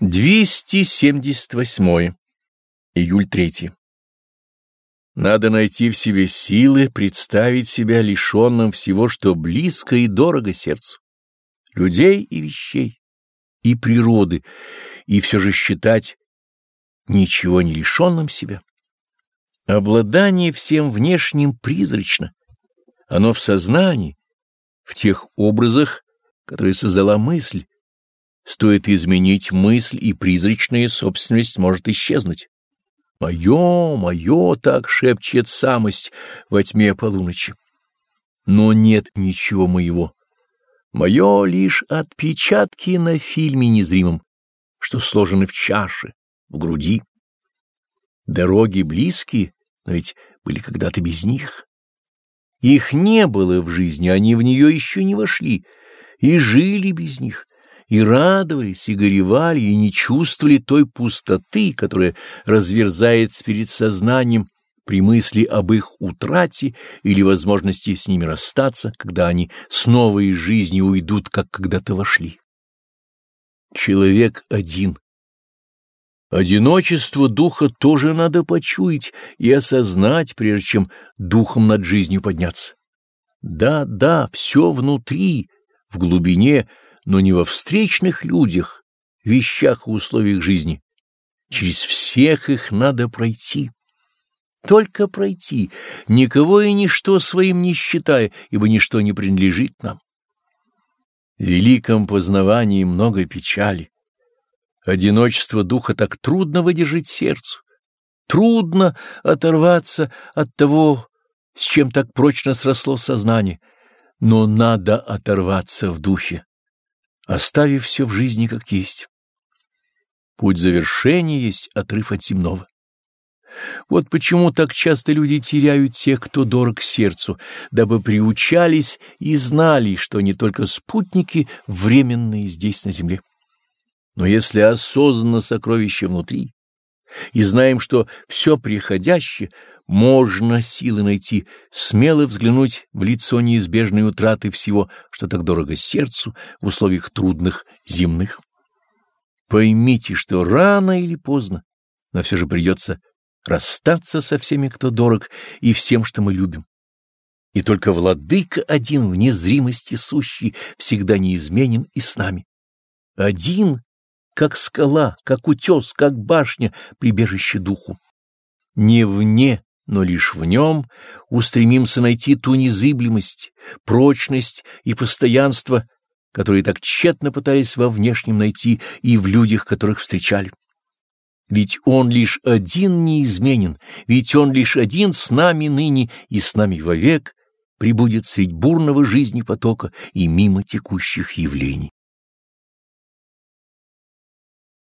278. Июль 3. Надо найти в себе силы представить себя лишенным всего, что близко и дорого сердцу, людей и вещей, и природы, и все же считать ничего не лишенным себя. Обладание всем внешним призрачно, оно в сознании, в тех образах, которые создала мысль, Стоит изменить мысль, и призрачная собственность может исчезнуть. «Мое, мое!» — так шепчет самость во тьме полуночи. Но нет ничего моего. Мое лишь отпечатки на фильме незримом, что сложены в чаше, в груди. Дороги близкие, но ведь были когда-то без них. Их не было в жизни, они в нее еще не вошли, и жили без них и радовались, и горевали, и не чувствовали той пустоты, которая разверзается перед сознанием при мысли об их утрате или возможности с ними расстаться, когда они с новой жизни уйдут, как когда-то вошли. Человек один. Одиночество духа тоже надо почуять и осознать, прежде чем духом над жизнью подняться. Да, да, все внутри, в глубине — но не во встречных людях, вещах и условиях жизни. Через всех их надо пройти. Только пройти, никого и ничто своим не считая, ибо ничто не принадлежит нам. В великом познавании много печали. Одиночество духа так трудно выдержать сердцу. Трудно оторваться от того, с чем так прочно сросло сознание, но надо оторваться в духе оставив все в жизни как есть. Путь завершения есть отрыв от земного. Вот почему так часто люди теряют тех, кто дорог сердцу, дабы приучались и знали, что не только спутники временные здесь на земле. Но если осознанно сокровище внутри, и знаем, что все приходящее, можно силы найти, смело взглянуть в лицо неизбежной утраты всего, что так дорого сердцу в условиях трудных земных. Поймите, что рано или поздно, но все же придется расстаться со всеми, кто дорог, и всем, что мы любим. И только владыка один в незримости сущий всегда неизменен и с нами. Один, как скала, как утес, как башня, прибежище духу. Не вне но лишь в нем устремимся найти ту незыблемость, прочность и постоянство, которые так тщетно пытались во внешнем найти и в людях, которых встречали. Ведь он лишь один неизменен, ведь он лишь один с нами ныне и с нами вовек прибудет средь бурного жизни потока и мимо текущих явлений.